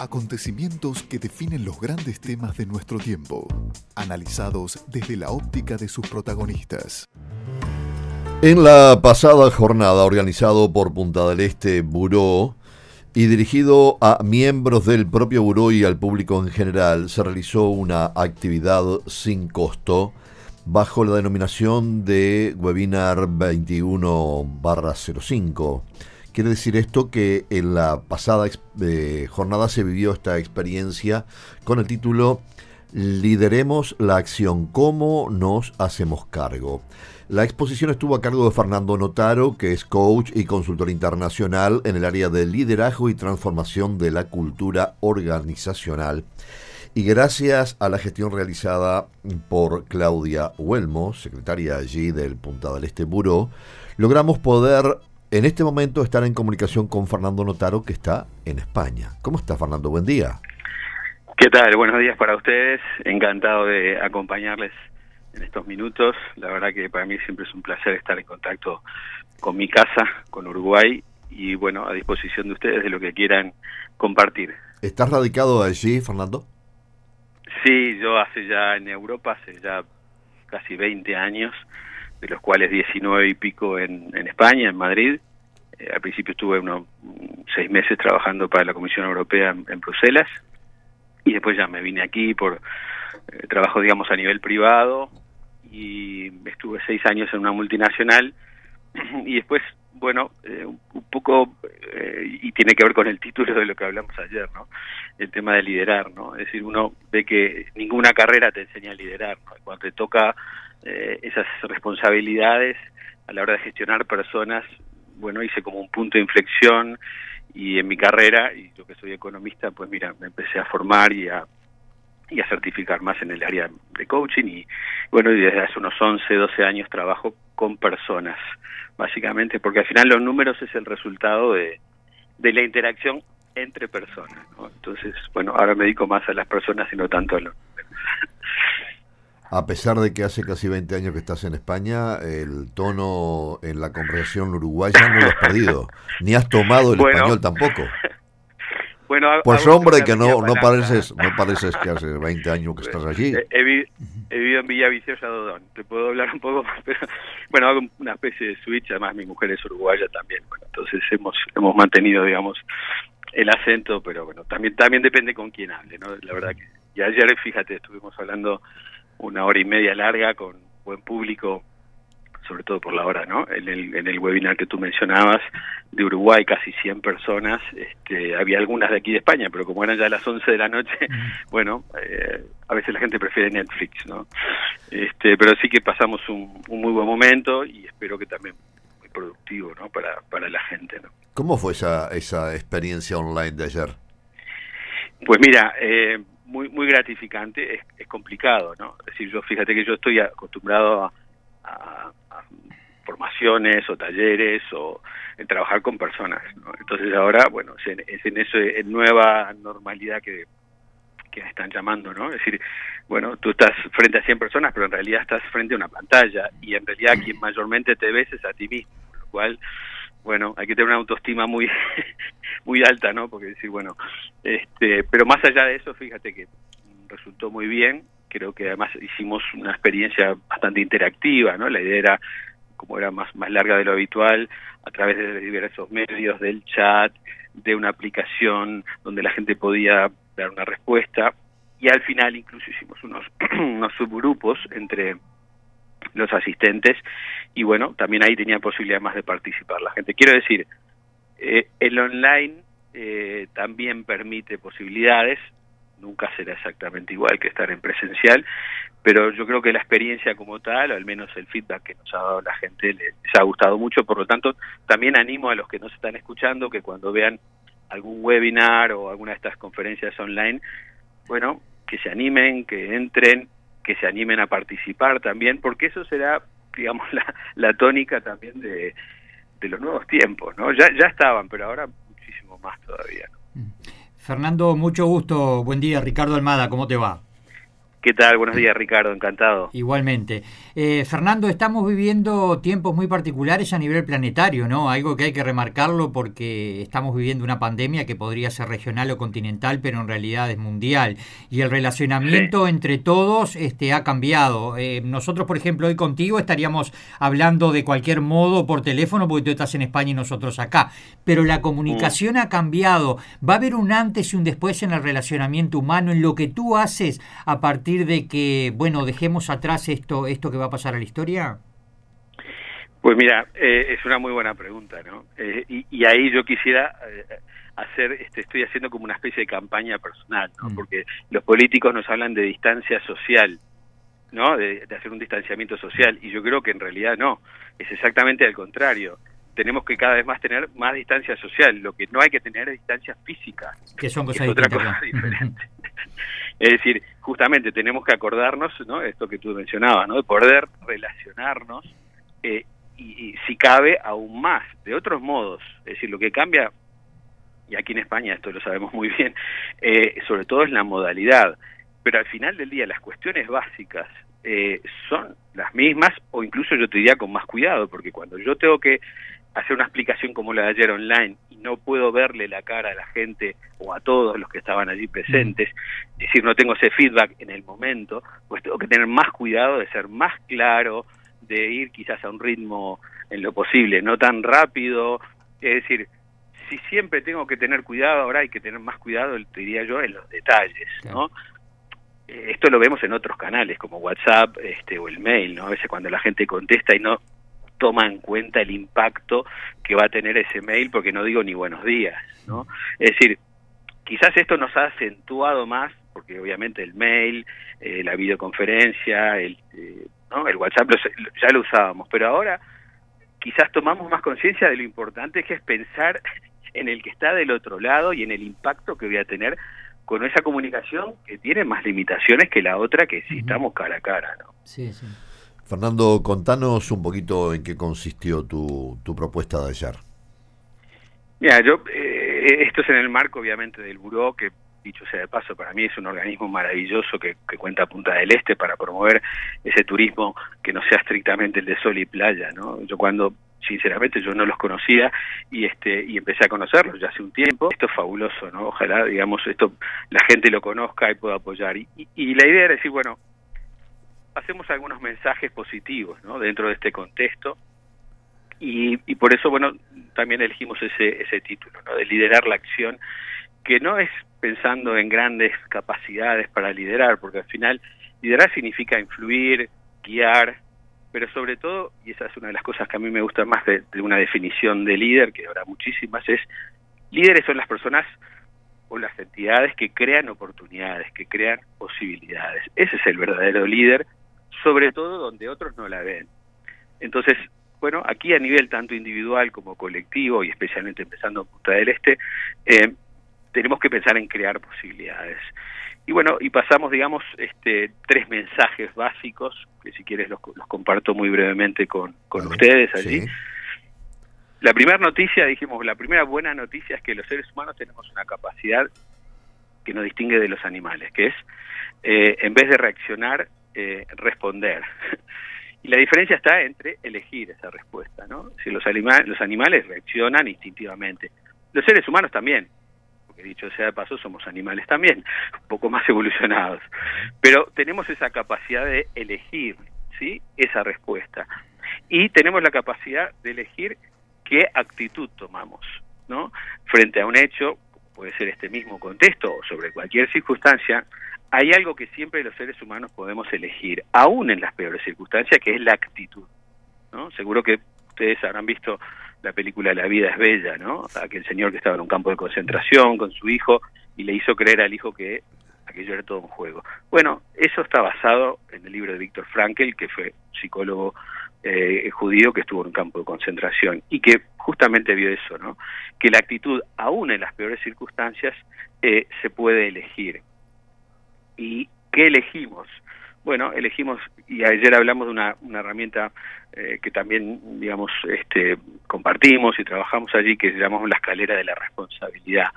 Acontecimientos que definen los grandes temas de nuestro tiempo, analizados desde la óptica de sus protagonistas. En la pasada jornada organizado por Punta del Este Buró y dirigido a miembros del propio Buró y al público en general, se realizó una actividad sin costo bajo la denominación de Webinar 21-05. Quiere decir esto que en la pasada eh, jornada se vivió esta experiencia con el título Lideremos la acción, ¿cómo nos hacemos cargo? La exposición estuvo a cargo de Fernando Notaro, que es coach y consultor internacional en el área de liderazgo y transformación de la cultura organizacional. Y gracias a la gestión realizada por Claudia Huelmo, secretaria allí del Punta del Este Buró, logramos poder en este momento estar en comunicación con Fernando Notaro, que está en España. ¿Cómo está, Fernando? Buen día. ¿Qué tal? Buenos días para ustedes. Encantado de acompañarles en estos minutos. La verdad que para mí siempre es un placer estar en contacto con mi casa, con Uruguay y bueno, a disposición de ustedes de lo que quieran compartir. ¿Estás radicado allí, Fernando? Sí, yo hace ya en Europa, hace ya casi 20 años, de los cuales 19 y pico en, España, en Madrid. Eh, al principio estuve unos seis meses trabajando para la Comisión Europea en, Bruselas y después ya me vine aquí por eh, trabajo, digamos, a nivel privado y estuve seis años en una multinacional y después bueno, eh, un, poco, eh, y tiene que ver con el título de lo que hablamos ayer, ¿no? El tema de liderar, ¿no? Es decir, uno ve que ninguna carrera te enseña a liderar, ¿no? Cuando te toca eh, esas responsabilidades a la hora de gestionar personas, bueno, hice como un punto de inflexión y en mi carrera, y yo que soy economista, pues mira, me empecé a formar y a y a certificar más en el área de coaching y bueno, y desde hace unos 11, 12 años trabajo con personas básicamente, porque al final los números es el resultado de, de la interacción entre personas. Entonces, bueno, ahora me dedico más a las personas y no tanto a los A pesar de que hace casi 20 años que estás en España, el tono en la conversación uruguaya no lo has perdido, ni has tomado el español tampoco. Bueno, pues hombre, que no, no pareces no pareces que hace 20 años que estás allí. He, vivido en Villa Viciosa Dodón, te puedo hablar un poco más, pero bueno, hago una especie de switch, además mi mujer es uruguaya también, bueno, entonces hemos hemos mantenido, digamos, el acento, pero bueno, también también depende con quién hable, ¿no? La verdad que y ayer, fíjate, estuvimos hablando una hora y media larga con buen público sobre todo por la hora, ¿no? En el, en el webinar que tú mencionabas de Uruguay, casi 100 personas, este, había algunas de aquí de España, pero como eran ya las 11 de la noche, bueno, eh, a veces la gente prefiere Netflix, ¿no? Este, pero sí que pasamos un, muy buen momento y espero que también muy productivo, ¿no? Para, para la gente, ¿no? ¿Cómo fue esa, esa experiencia online de ayer? Pues mira, eh, muy muy gratificante, es, es complicado, ¿no? Es decir, yo fíjate que yo estoy acostumbrado a a, formaciones o talleres o en trabajar con personas. Entonces ahora, bueno, es en, en nueva normalidad que, que están llamando, ¿no? Es decir, bueno, tú estás frente a 100 personas, pero en realidad estás frente a una pantalla y en realidad quien mayormente te ves es a ti mismo, lo cual, bueno, hay que tener una autoestima muy muy alta, ¿no? Porque decir, bueno, este, pero más allá de eso, fíjate que resultó muy bien creo que además hicimos una experiencia bastante interactiva, ¿no? La idea era, como era más, más larga de lo habitual, a través de diversos medios, del chat, de una aplicación donde la gente podía dar una respuesta, y al final incluso hicimos unos, unos subgrupos entre los asistentes, y bueno, también ahí tenía posibilidad más de participar la gente. Quiero decir, eh, el online eh, también permite posibilidades, nunca será exactamente igual que estar en presencial, pero yo creo que la experiencia como tal, o al menos el feedback que nos ha dado la gente, les, ha gustado mucho, por lo tanto, también animo a los que nos están escuchando que cuando vean algún webinar o alguna de estas conferencias online, bueno, que se animen, que entren, que se animen a participar también, porque eso será, digamos, la, tónica también de, de los nuevos tiempos, ¿no? Ya, ya estaban, pero ahora muchísimo más todavía. Mm. Fernando, mucho gusto. Buen día. Ricardo Almada, ¿cómo te va? ¿Qué tal? Buenos días, Ricardo, encantado. Igualmente. Eh, Fernando, estamos viviendo tiempos muy particulares a nivel planetario, ¿no? Algo que hay que remarcarlo porque estamos viviendo una pandemia que podría ser regional o continental, pero en realidad es mundial. Y el relacionamiento entre todos este, ha cambiado. Eh, nosotros, por ejemplo, hoy contigo estaríamos hablando de cualquier modo por teléfono porque tú estás en España y nosotros acá. Pero la comunicación ha cambiado. ¿Va a haber un antes y un después en el relacionamiento humano, en lo que tú haces a partir de que, bueno, dejemos atrás esto, esto que va a pasar a la historia? Pues mira, eh, es una muy buena pregunta, ¿no? Eh, y, ahí yo quisiera eh, hacer, este, estoy haciendo como una especie de campaña personal, ¿no? Mm. Porque los políticos nos hablan de distancia social, ¿no? De, de, hacer un distanciamiento social, y yo creo que en realidad no, es exactamente al contrario. Tenemos que cada vez más tener más distancia social, lo que no hay que tener es distancia física. Que son cosas es otra cosa diferente. Es decir, justamente tenemos que acordarnos, ¿no? Esto que tú mencionabas, ¿no? De poder relacionarnos eh, y, si cabe, aún más, de otros modos. Es decir, lo que cambia, y aquí en España esto lo sabemos muy bien, eh, sobre todo es la modalidad. Pero al final del día las cuestiones básicas eh, son las mismas o incluso yo te diría con más cuidado, porque cuando yo tengo que hacer una explicación como la de ayer online y no puedo verle la cara a la gente o a todos los que estaban allí presentes, es decir, no tengo ese feedback en el momento, pues tengo que tener más cuidado de ser más claro, de ir quizás a un ritmo en lo posible, no tan rápido, es decir, si siempre tengo que tener cuidado, ahora hay que tener más cuidado, te diría yo, en los detalles, ¿no? Eh, esto lo vemos en otros canales como WhatsApp este, o el mail, ¿no? A veces cuando la gente contesta y no toma en cuenta el impacto que va a tener ese mail, porque no digo ni buenos días, ¿no? Es decir, quizás esto nos ha acentuado más, porque obviamente el mail, eh, la videoconferencia, el, eh, ¿no? el WhatsApp ya lo usábamos, pero ahora quizás tomamos más conciencia de lo importante que es pensar en el que está del otro lado y en el impacto que voy a tener con esa comunicación que tiene más limitaciones que la otra que si estamos cara a cara, ¿no? Sí, sí. Fernando, contanos un poquito en qué consistió tu, tu propuesta de ayer. Mira, yo, eh, esto es en el marco obviamente del Buró, que dicho sea de paso, para mí es un organismo maravilloso que, que, cuenta a Punta del Este para promover ese turismo que no sea estrictamente el de sol y playa, ¿no? Yo cuando sinceramente yo no los conocía y este y empecé a conocerlos ya hace un tiempo. Esto es fabuloso, ¿no? Ojalá, digamos, esto la gente lo conozca y pueda apoyar. Y, y, y la idea era decir, bueno, hacemos algunos mensajes positivos ¿no? dentro de este contexto y, y, por eso bueno también elegimos ese ese título de liderar la acción que no es pensando en grandes capacidades para liderar porque al final liderar significa influir guiar pero sobre todo y esa es una de las cosas que a mí me gusta más de, de una definición de líder que habrá muchísimas es líderes son las personas o las entidades que crean oportunidades, que crean posibilidades. Ese es el verdadero líder sobre todo donde otros no la ven. Entonces, bueno, aquí a nivel tanto individual como colectivo, y especialmente empezando en Punta del Este, eh, tenemos que pensar en crear posibilidades. Y bueno, y pasamos, digamos, este, tres mensajes básicos, que si quieres los, comparto muy brevemente con, con ustedes allí. La primera noticia, dijimos, la primera buena noticia es que los seres humanos tenemos una capacidad que nos distingue de los animales, que es, eh, en vez de reaccionar, eh, responder. Y la diferencia está entre elegir esa respuesta, ¿no? Si los, animales reaccionan instintivamente, los seres humanos también, porque dicho sea de paso, somos animales también, un poco más evolucionados, pero tenemos esa capacidad de elegir, ¿sí? Esa respuesta. Y tenemos la capacidad de elegir qué actitud tomamos, ¿no? Frente a un hecho, puede ser este mismo contexto o sobre cualquier circunstancia, hay algo que siempre los seres humanos podemos elegir, aún en las peores circunstancias, que es la actitud. ¿no? Seguro que ustedes habrán visto la película La vida es bella, ¿no? Aquel señor que estaba en un campo de concentración con su hijo y le hizo creer al hijo que aquello era todo un juego. Bueno, eso está basado en el libro de Víctor Frankel, que fue psicólogo eh, judío que estuvo en un campo de concentración y que justamente vio eso, ¿no? Que la actitud, aún en las peores circunstancias, eh, se puede elegir. ¿Y qué elegimos? Bueno, elegimos, y ayer hablamos de una, herramienta eh, que también, digamos, este, compartimos y trabajamos allí, que llamamos la escalera de la responsabilidad.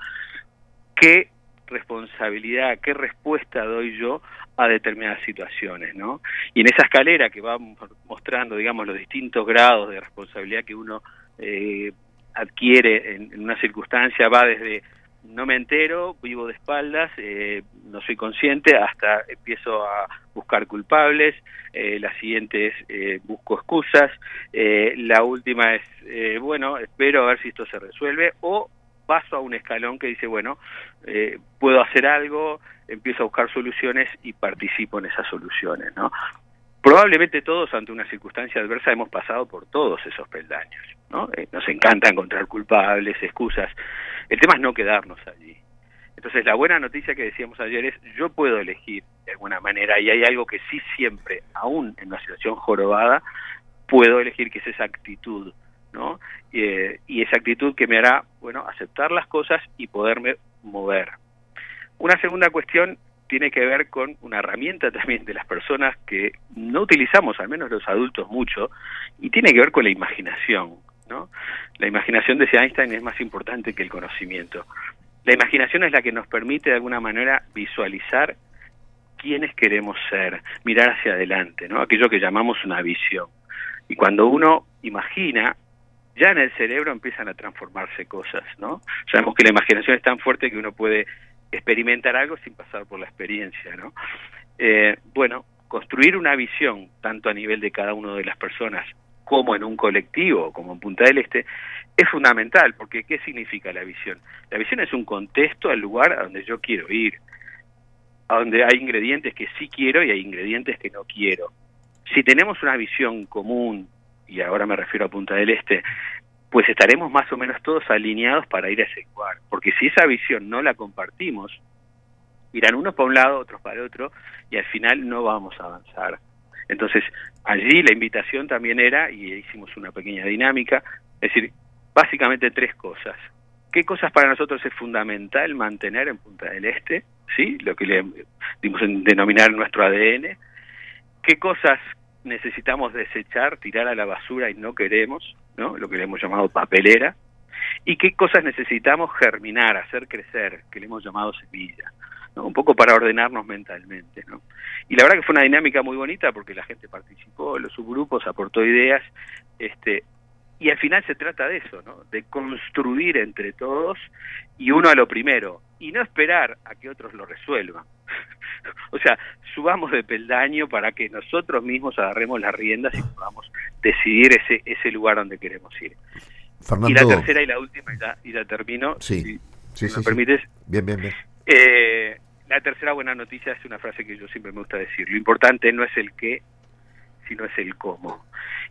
¿Qué responsabilidad, qué respuesta doy yo a determinadas situaciones, ¿no? Y en esa escalera que va mostrando, digamos, los distintos grados de responsabilidad que uno eh, adquiere en, una circunstancia, va desde no me entero, vivo de espaldas, eh, no soy consciente, hasta empiezo a buscar culpables, eh, la siguiente es eh, busco excusas, la última es, bueno, espero a ver si esto se resuelve, o paso a un escalón que dice, bueno, puedo hacer algo, empiezo a buscar soluciones y participo en esas soluciones, ¿no? Probablemente todos ante una circunstancia adversa hemos pasado por todos esos peldaños, ¿no? nos encanta encontrar culpables, excusas, el tema es no quedarnos allí. Entonces la buena noticia que decíamos ayer es yo puedo elegir de alguna manera y hay algo que sí siempre, aún en una situación jorobada, puedo elegir que es esa actitud, ¿no? Eh, y esa actitud que me hará, bueno, aceptar las cosas y poderme mover. Una segunda cuestión tiene que ver con una herramienta también de las personas que no utilizamos, al menos los adultos, mucho, y tiene que ver con la imaginación. ¿no? La imaginación, decía Einstein, es más importante que el conocimiento. La imaginación es la que nos permite de alguna manera visualizar quiénes queremos ser, mirar hacia adelante, ¿no? aquello que llamamos una visión. Y cuando uno imagina, ya en el cerebro empiezan a transformarse cosas, ¿no? Sabemos que la imaginación es tan fuerte que uno puede experimentar algo sin pasar por la experiencia, ¿no? Eh, bueno, construir una visión, tanto a nivel de cada una de las personas como en un colectivo, como en Punta del Este, es fundamental, porque ¿qué significa la visión? La visión es un contexto al lugar a donde yo quiero ir, a donde hay ingredientes que sí quiero y hay ingredientes que no quiero. Si tenemos una visión común, y ahora me refiero a Punta del Este, pues estaremos más o menos todos alineados para ir a ese lugar, porque si esa visión no la compartimos, irán unos para un lado, otros para el otro, y al final no vamos a avanzar. Entonces, allí la invitación también era, y hicimos una pequeña dinámica, es decir, básicamente tres cosas. ¿Qué cosas para nosotros es fundamental mantener en Punta del Este? ¿Sí? Lo que le dimos en denominar nuestro ADN. ¿Qué cosas necesitamos desechar, tirar a la basura y no queremos? ¿No? Lo que le hemos llamado papelera. ¿Y qué cosas necesitamos germinar, hacer crecer, que le hemos llamado semilla? un poco para ordenarnos mentalmente. ¿no? Y la verdad que fue una dinámica muy bonita porque la gente participó, los subgrupos aportó ideas, este, y al final se trata de eso, ¿no? de construir entre todos y uno a lo primero, y no esperar a que otros lo resuelvan. o sea, subamos de peldaño para que nosotros mismos agarremos las riendas y podamos decidir ese, ese lugar donde queremos ir. y la tercera y la última, y ya, y ya termino, sí. si, me permites. Bien, bien, bien. Eh, la tercera buena noticia es una frase que yo siempre me gusta decir. Lo importante no es el qué, sino es el cómo.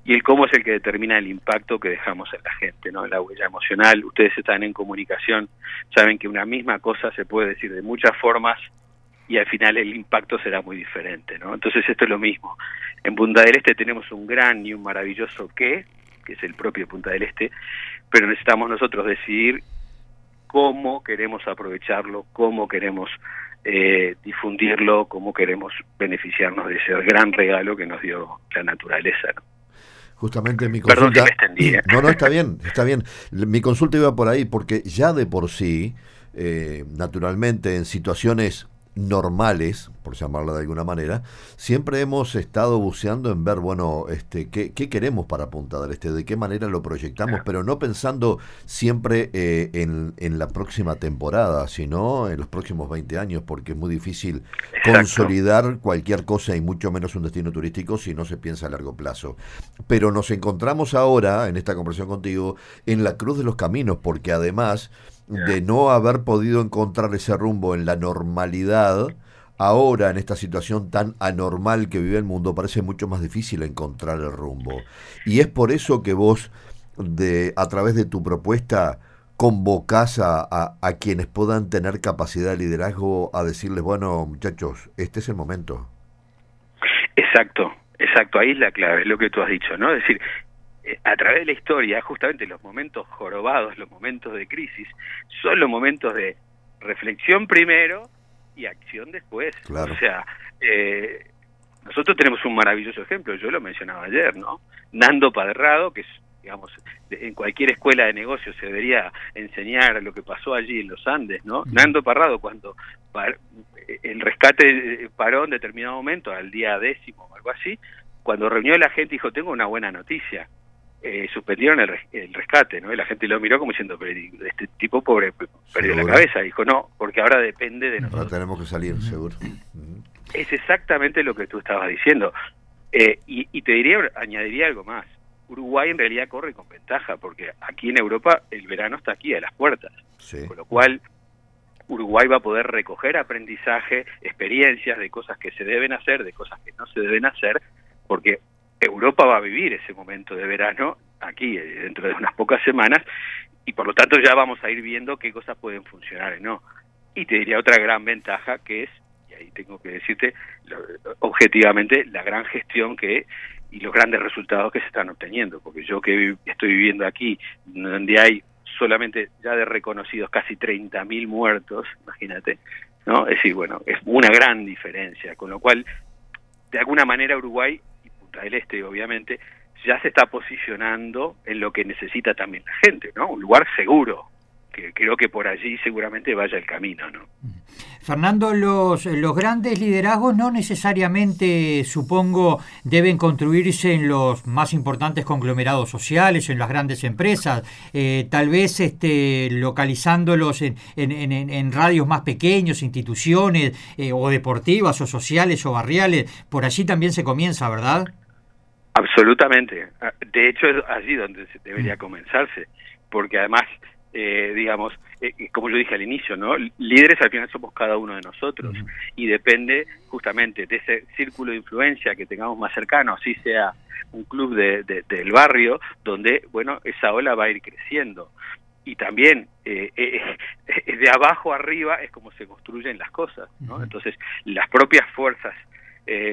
Y el cómo es el que determina el impacto que dejamos en la gente, ¿no? La huella emocional. Ustedes están en comunicación, saben que una misma cosa se puede decir de muchas formas y al final el impacto será muy diferente, ¿no? Entonces esto es lo mismo. En Punta del Este tenemos un gran y un maravilloso qué, que es el propio Punta del Este, pero necesitamos nosotros decidir cómo queremos aprovecharlo, cómo queremos eh, difundirlo, cómo queremos beneficiarnos de ese gran regalo que nos dio la naturaleza. Justamente mi consulta... ¿eh? No, no, está bien, está bien. Mi consulta iba por ahí porque ya de por sí, eh, naturalmente, en situaciones normales, por llamarla de alguna manera, siempre hemos estado buceando en ver, bueno, este, qué, qué queremos para Punta del Este, de qué manera lo proyectamos, pero no pensando siempre eh, en, en, la próxima temporada, sino en los próximos 20 años, porque es muy difícil consolidar cualquier cosa y mucho menos un destino turístico si no se piensa a largo plazo. Pero nos encontramos ahora, en esta conversación contigo, en la cruz de los caminos, porque además de no haber podido encontrar ese rumbo en la normalidad, ahora en esta situación tan anormal que vive el mundo parece mucho más difícil encontrar el rumbo. Y es por eso que vos, de, a través de tu propuesta, convocás a, a, quienes puedan tener capacidad de liderazgo a decirles, bueno muchachos, este es el momento. Exacto, exacto, ahí es la clave, es lo que tú has dicho, ¿no? Es decir, a través de la historia, justamente los momentos jorobados, los momentos de crisis, son los momentos de reflexión primero y acción después. O sea, eh, nosotros tenemos un maravilloso ejemplo, yo lo mencionaba ayer, ¿no? Nando Paderrado, que es digamos, en cualquier escuela de negocios se debería enseñar lo que pasó allí en los Andes, ¿no? Nando Parrado, cuando el rescate paró en determinado momento, al día décimo o algo así, cuando reunió a la gente dijo, tengo una buena noticia, eh, suspendieron el, rescate, ¿no? Y la gente lo miró como diciendo, pero este tipo pobre perdió la cabeza. Dijo, no, porque ahora depende de nosotros. Ahora tenemos que salir, seguro. Es exactamente lo que tú estabas diciendo. Eh, y, te diría, añadiría algo más. Uruguay en realidad corre con ventaja, porque aquí en Europa el verano está aquí a las puertas. Con lo cual, Uruguay va a poder recoger aprendizaje, experiencias de cosas que se deben hacer, de cosas que no se deben hacer, porque Europa va a vivir ese momento de verano aquí eh, dentro de unas pocas semanas y por lo tanto ya vamos a ir viendo qué cosas pueden funcionar y no. Y te diría otra gran ventaja que es, y ahí tengo que decirte objetivamente, la gran gestión que y los grandes resultados que se están obteniendo, porque yo que estoy viviendo aquí, donde hay solamente ya de reconocidos casi 30.000 muertos, imagínate, ¿no? Es decir, bueno, es una gran diferencia, con lo cual, de alguna manera Uruguay del Este, obviamente, ya se está posicionando en lo que necesita también la gente, ¿no? Un lugar seguro, que creo que por allí seguramente vaya el camino, ¿no? Fernando, los, los grandes liderazgos no necesariamente, supongo, deben construirse en los más importantes conglomerados sociales, en las grandes empresas, eh, tal vez este, localizándolos en, en, en, radios más pequeños, instituciones eh, o deportivas o sociales o barriales, por allí también se comienza, ¿verdad? Absolutamente. Ah, de hecho, es allí donde se debería mm. comenzarse, porque además, eh, digamos, eh, eh, como yo dije al inicio, ¿no? Líderes al final somos cada uno de nosotros y depende justamente de ese círculo de influencia que tengamos más cercano, así sea un club de, del barrio, donde, bueno, esa ola va a ir creciendo. Y también de abajo arriba es como se construyen las cosas, ¿no? Entonces, las propias fuerzas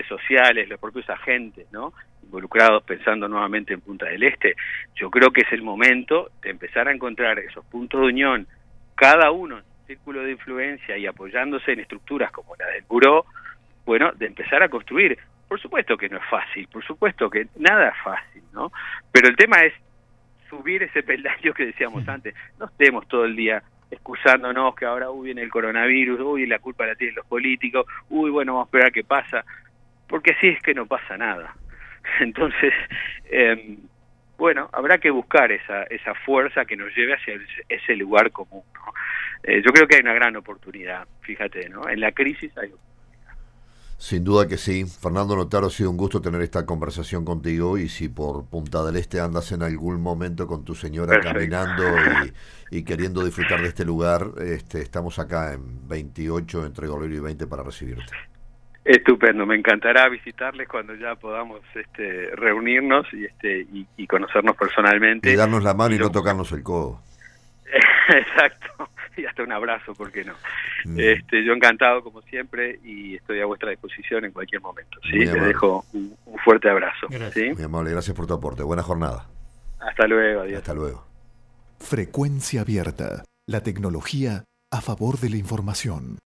sociales, los propios agentes, ¿no? Involucrados pensando nuevamente en Punta del Este, yo creo que es el momento de empezar a encontrar esos puntos de unión, cada uno en un círculo de influencia y apoyándose en estructuras como la del Buró, bueno, de empezar a construir. Por supuesto que no es fácil, por supuesto que nada es fácil, ¿no? Pero el tema es subir ese peldaño que decíamos antes, no estemos todo el día excusándonos que ahora uy viene el coronavirus, uy la culpa la tienen los políticos, uy bueno vamos a esperar qué pasa, porque así es que no pasa nada. Entonces, eh, bueno, habrá que buscar esa, esa fuerza que nos lleve hacia ese lugar común. Eh, yo creo que hay una gran oportunidad, fíjate, ¿no? En la crisis hay sin duda que sí. Fernando Notaro, ha sido un gusto tener esta conversación contigo y si por Punta del Este andas en algún momento con tu señora caminando y, queriendo disfrutar de este lugar, este, estamos acá en 28 entre Goleiro y 20 para recibirte. Estupendo, me encantará visitarles cuando ya podamos este, reunirnos y, este, y, conocernos personalmente. Y darnos la mano y, no tocarnos el codo. Exacto, y hasta un abrazo, ¿por qué no? Mm. Este, yo encantado como siempre y estoy a vuestra disposición en cualquier momento. ¿sí? Les dejo un, fuerte abrazo. Muy amable, gracias por tu aporte. Buena jornada. Hasta luego, adiós. Hasta luego. Frecuencia abierta, la tecnología a favor de la información.